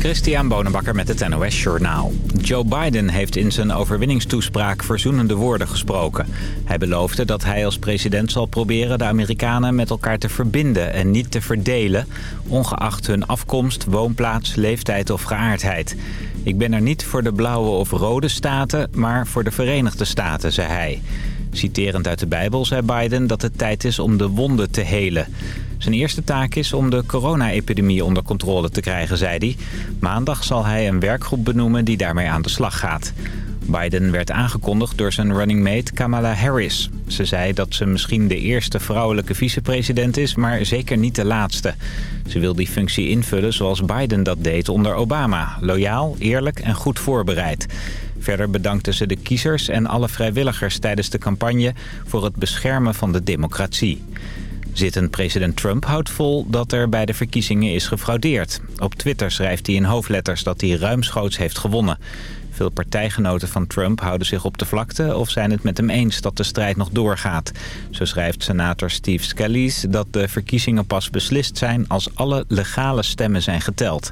Christian Bonenbakker met het NOS Journaal. Joe Biden heeft in zijn overwinningstoespraak verzoenende woorden gesproken. Hij beloofde dat hij als president zal proberen de Amerikanen met elkaar te verbinden en niet te verdelen... ongeacht hun afkomst, woonplaats, leeftijd of geaardheid. Ik ben er niet voor de blauwe of rode staten, maar voor de Verenigde Staten, zei hij. Citerend uit de Bijbel zei Biden dat het tijd is om de wonden te helen. Zijn eerste taak is om de corona-epidemie onder controle te krijgen, zei hij. Maandag zal hij een werkgroep benoemen die daarmee aan de slag gaat. Biden werd aangekondigd door zijn running mate Kamala Harris. Ze zei dat ze misschien de eerste vrouwelijke vicepresident is, maar zeker niet de laatste. Ze wil die functie invullen zoals Biden dat deed onder Obama. Loyaal, eerlijk en goed voorbereid. Verder bedankte ze de kiezers en alle vrijwilligers tijdens de campagne voor het beschermen van de democratie. Zittend president Trump houdt vol dat er bij de verkiezingen is gefraudeerd. Op Twitter schrijft hij in hoofdletters dat hij ruimschoots heeft gewonnen. Veel partijgenoten van Trump houden zich op de vlakte of zijn het met hem eens dat de strijd nog doorgaat. Zo schrijft senator Steve Scalise dat de verkiezingen pas beslist zijn als alle legale stemmen zijn geteld.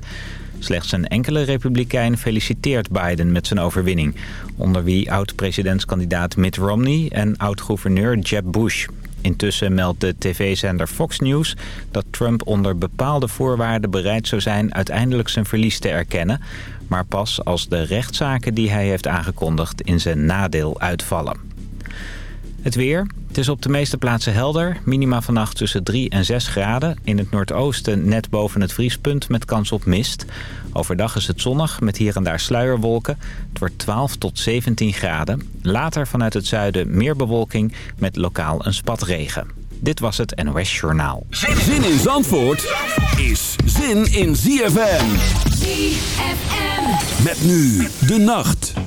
Slechts een enkele republikein feliciteert Biden met zijn overwinning. Onder wie oud-presidentskandidaat Mitt Romney en oud-gouverneur Jeb Bush. Intussen meldt de tv-zender Fox News dat Trump onder bepaalde voorwaarden bereid zou zijn uiteindelijk zijn verlies te erkennen. Maar pas als de rechtszaken die hij heeft aangekondigd in zijn nadeel uitvallen. Het weer. Het is op de meeste plaatsen helder. Minima vannacht tussen 3 en 6 graden. In het noordoosten net boven het vriespunt met kans op mist. Overdag is het zonnig met hier en daar sluierwolken. Het wordt 12 tot 17 graden. Later vanuit het zuiden meer bewolking met lokaal een spatregen. Dit was het NOS Journaal. Zin in Zandvoort is zin in ZFM. ZFM. Met nu de nacht.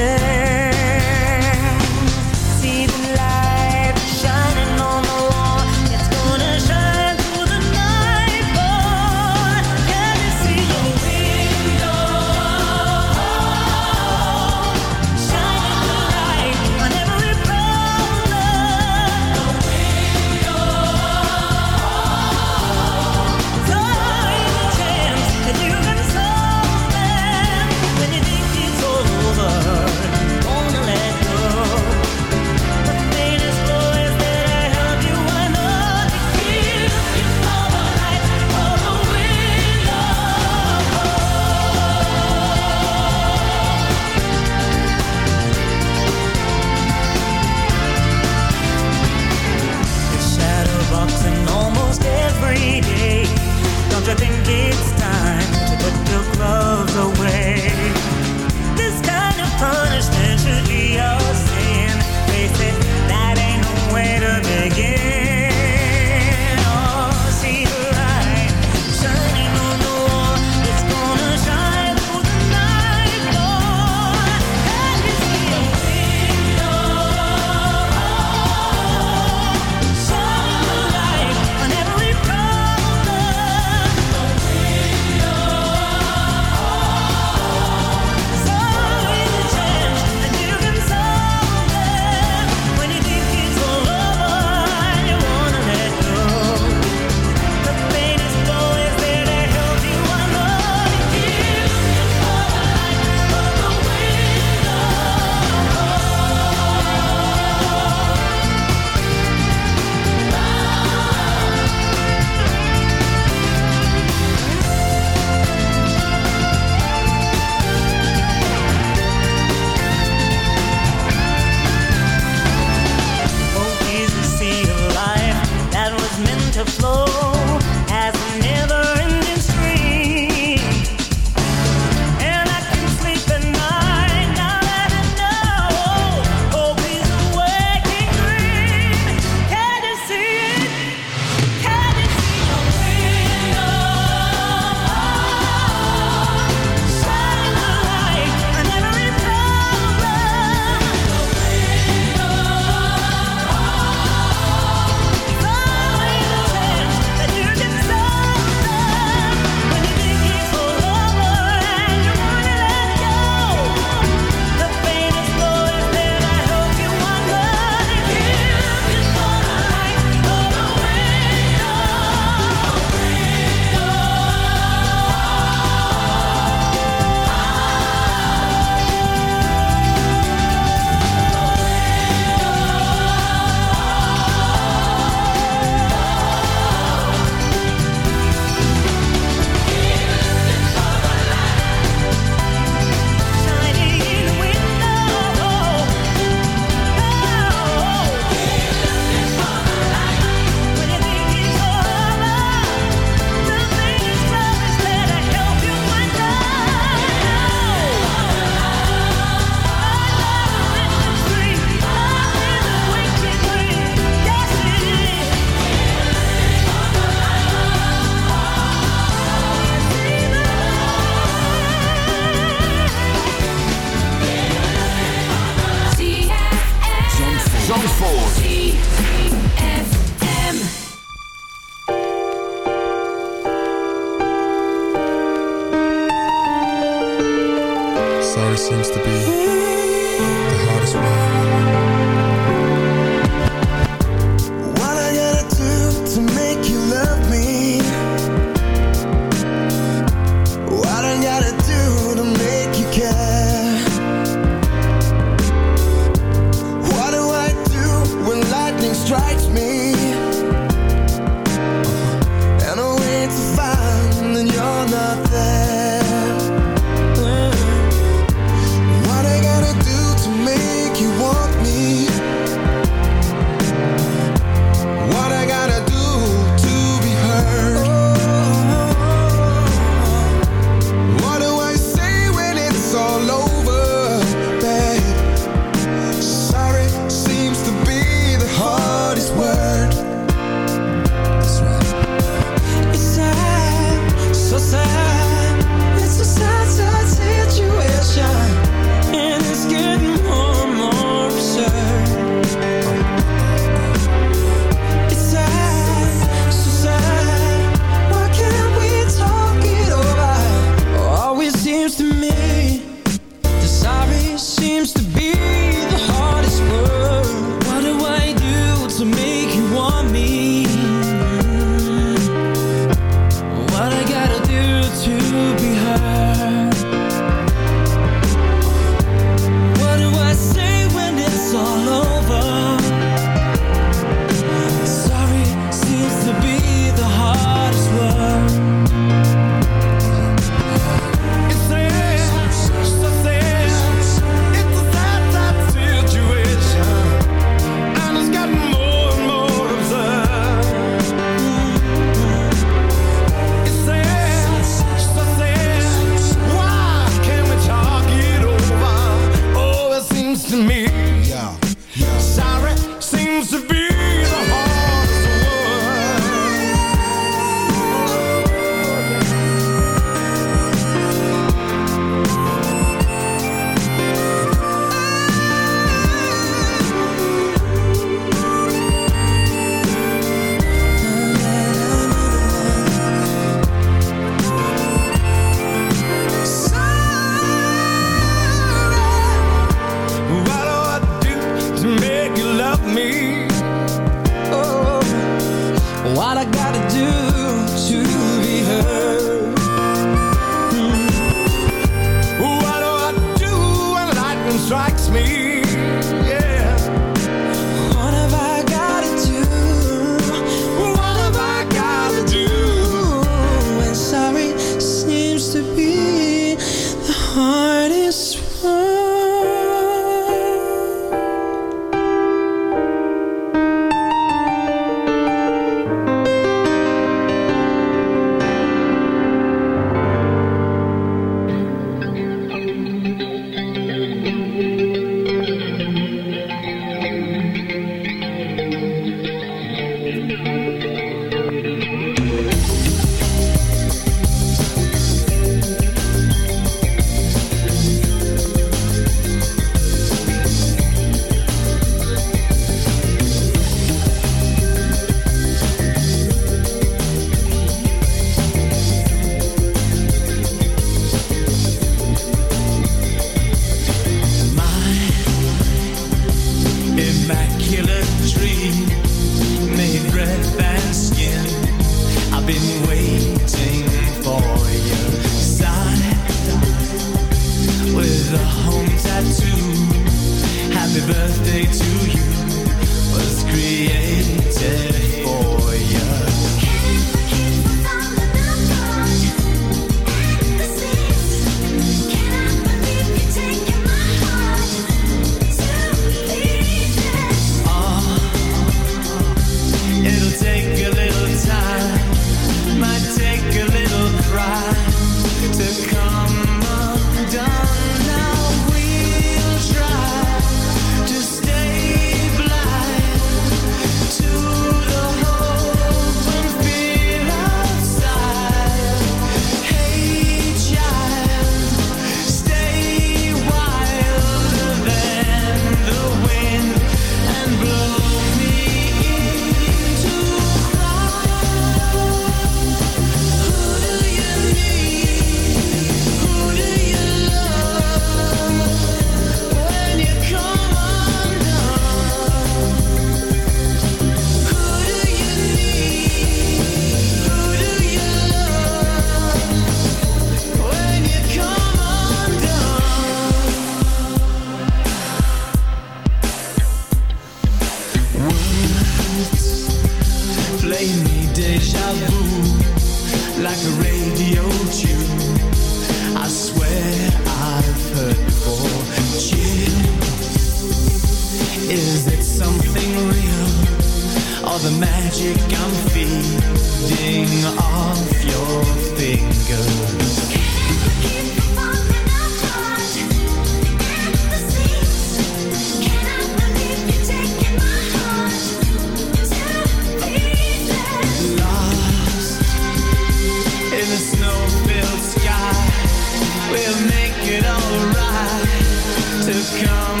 to come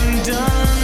undone.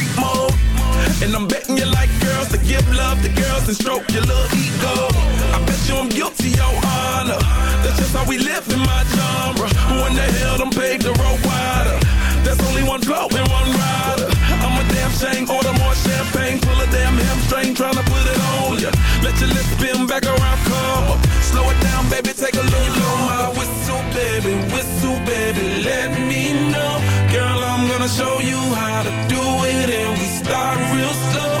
and I'm betting you like girls to give love to girls and stroke your little ego. I bet you I'm guilty, your honor. That's just how we live in my genre. Who in the hell done paved the road wider? There's only one flow and one rider. I'm a damn shame, order more champagne, pull a damn hamstring, tryna put it on ya. Let your lips spin back around, come. Slow it down, baby, take a look. Blow my whistle, baby, whistle, baby, let me know. Girl, I'm gonna show you how to start real slow.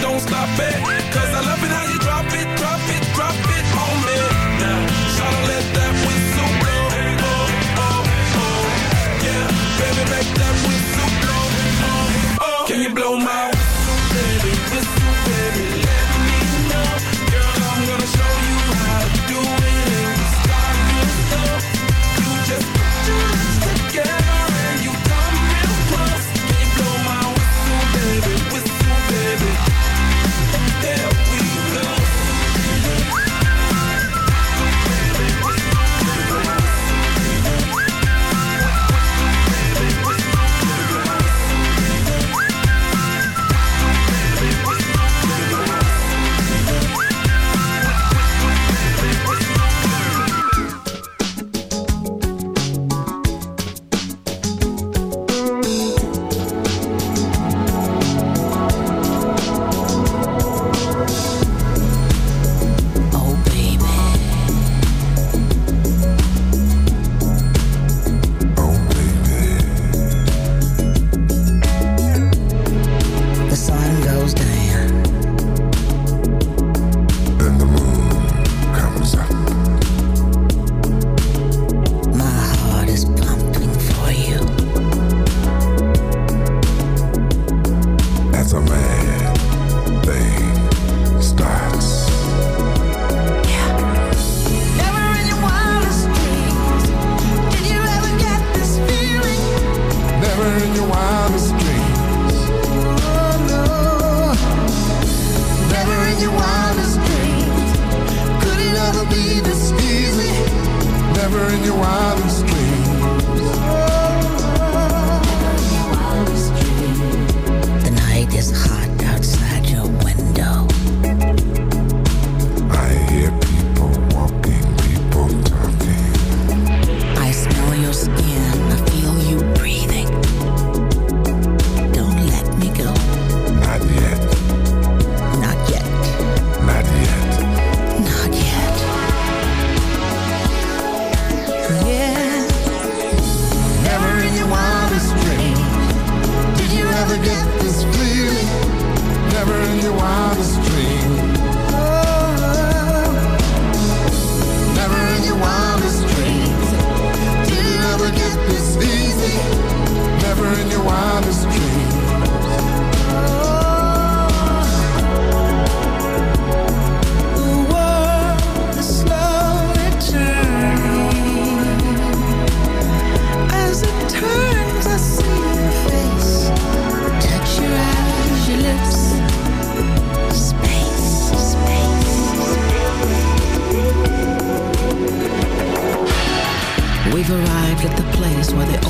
don't stop it. where they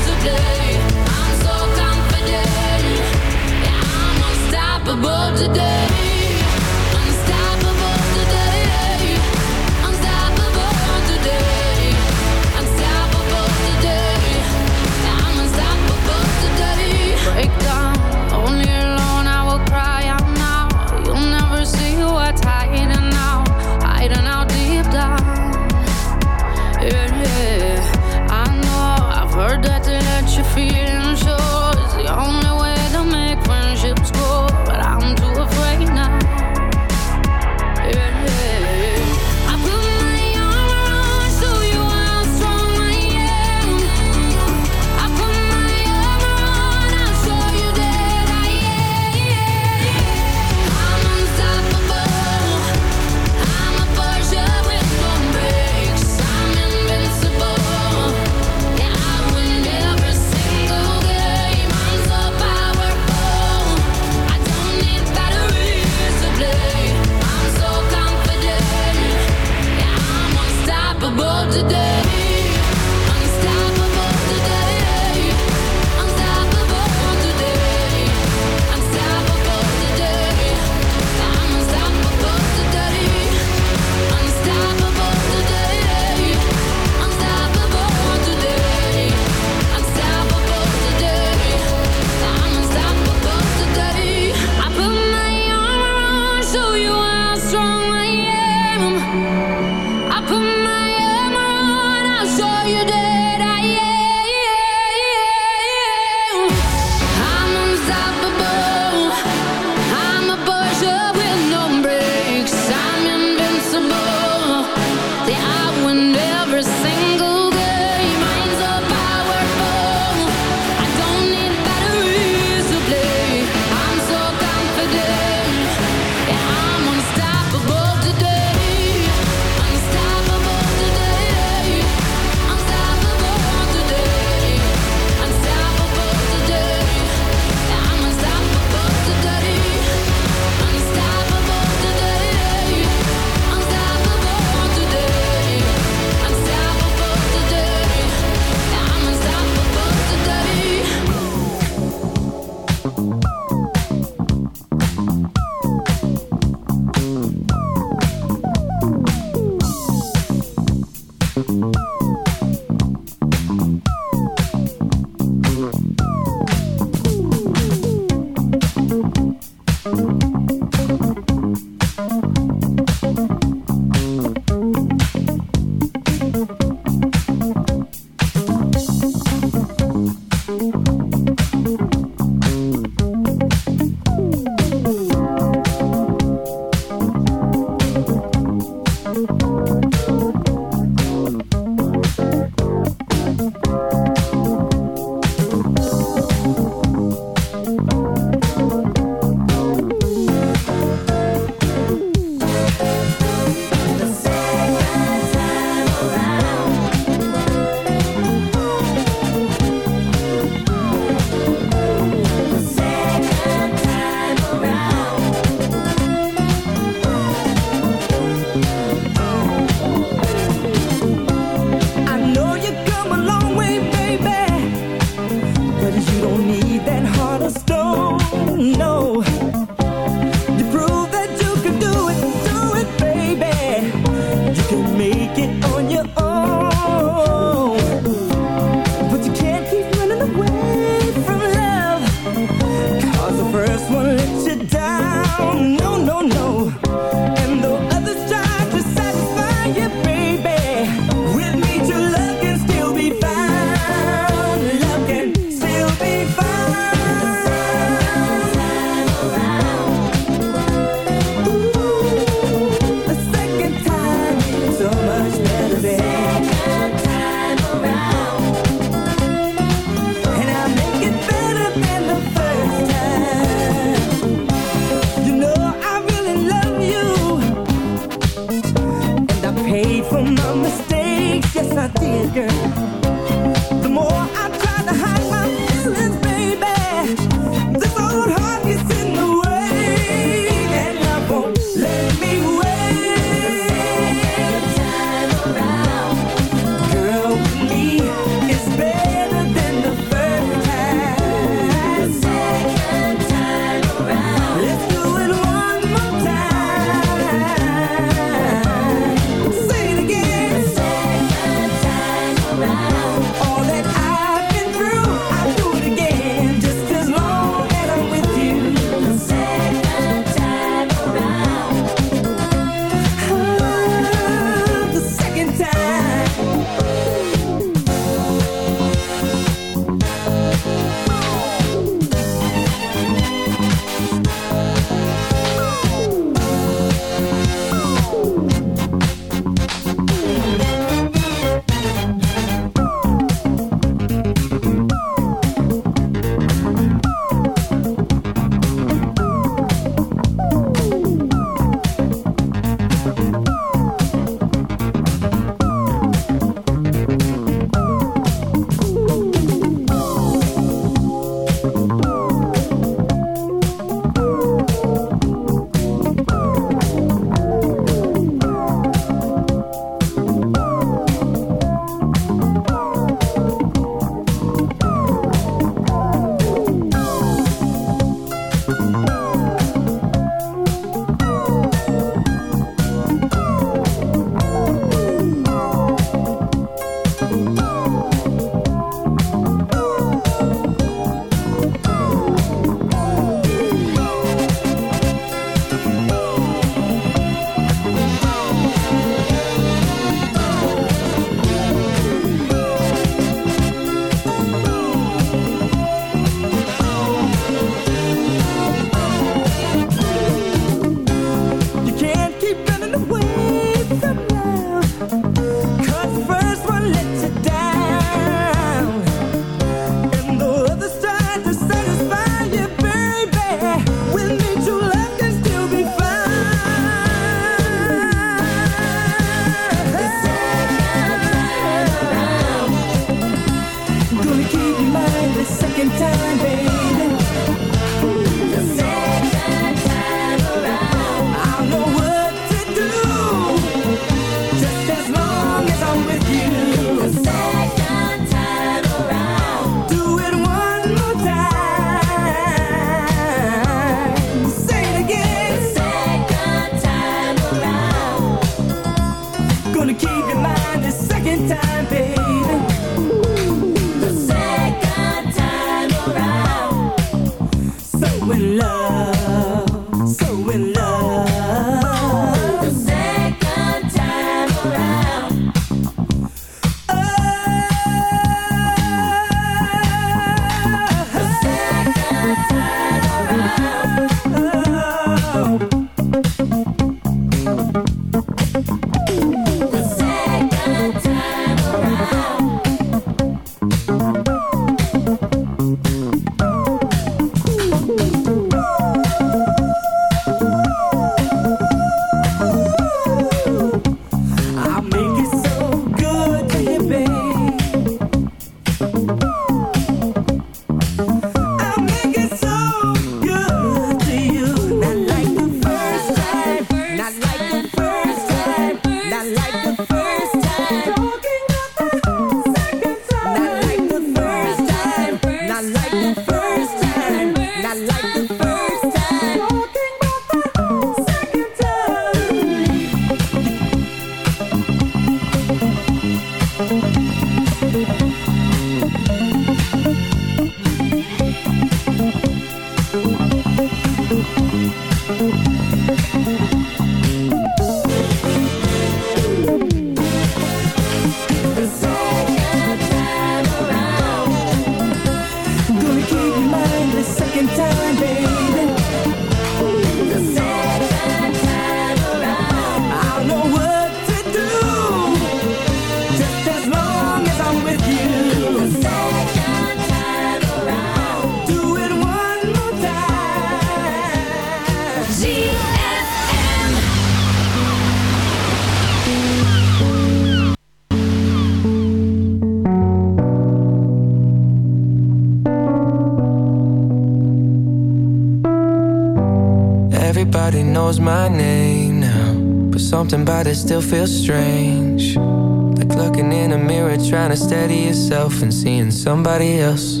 something it still feels strange. Like looking in a mirror, trying to steady yourself and seeing somebody else.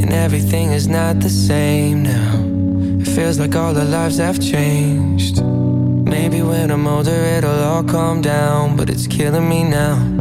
And everything is not the same now. It feels like all our lives have changed. Maybe when I'm older, it'll all calm down, but it's killing me now.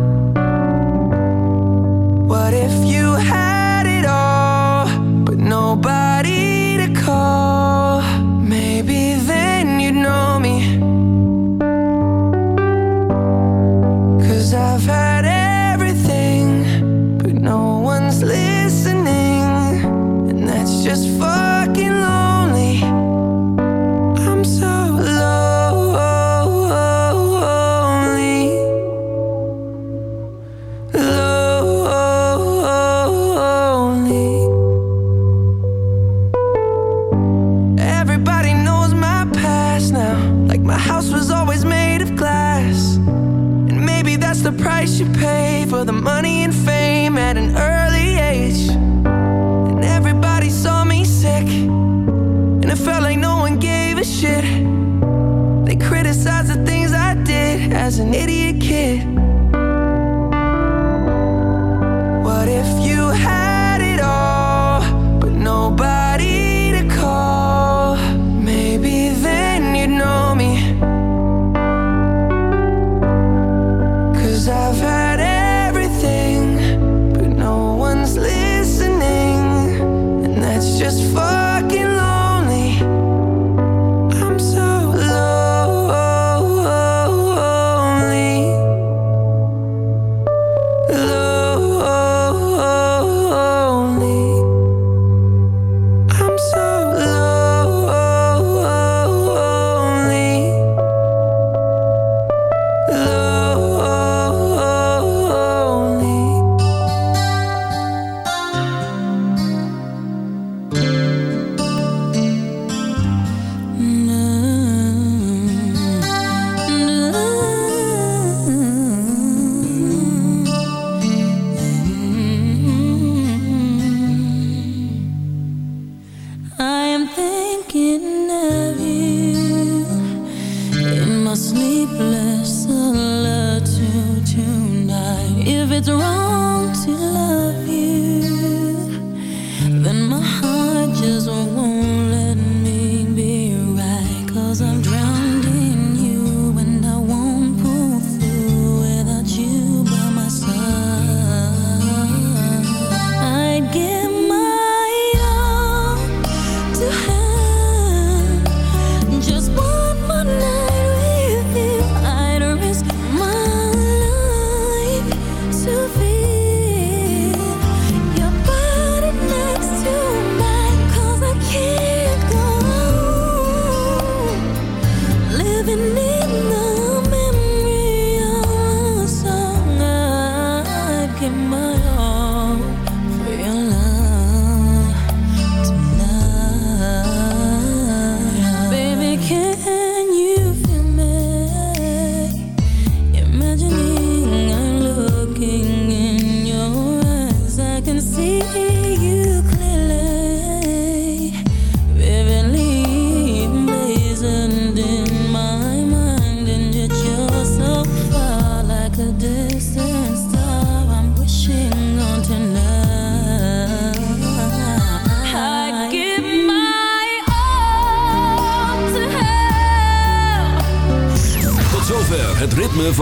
sleepless alert to tonight. If it's wrong to love.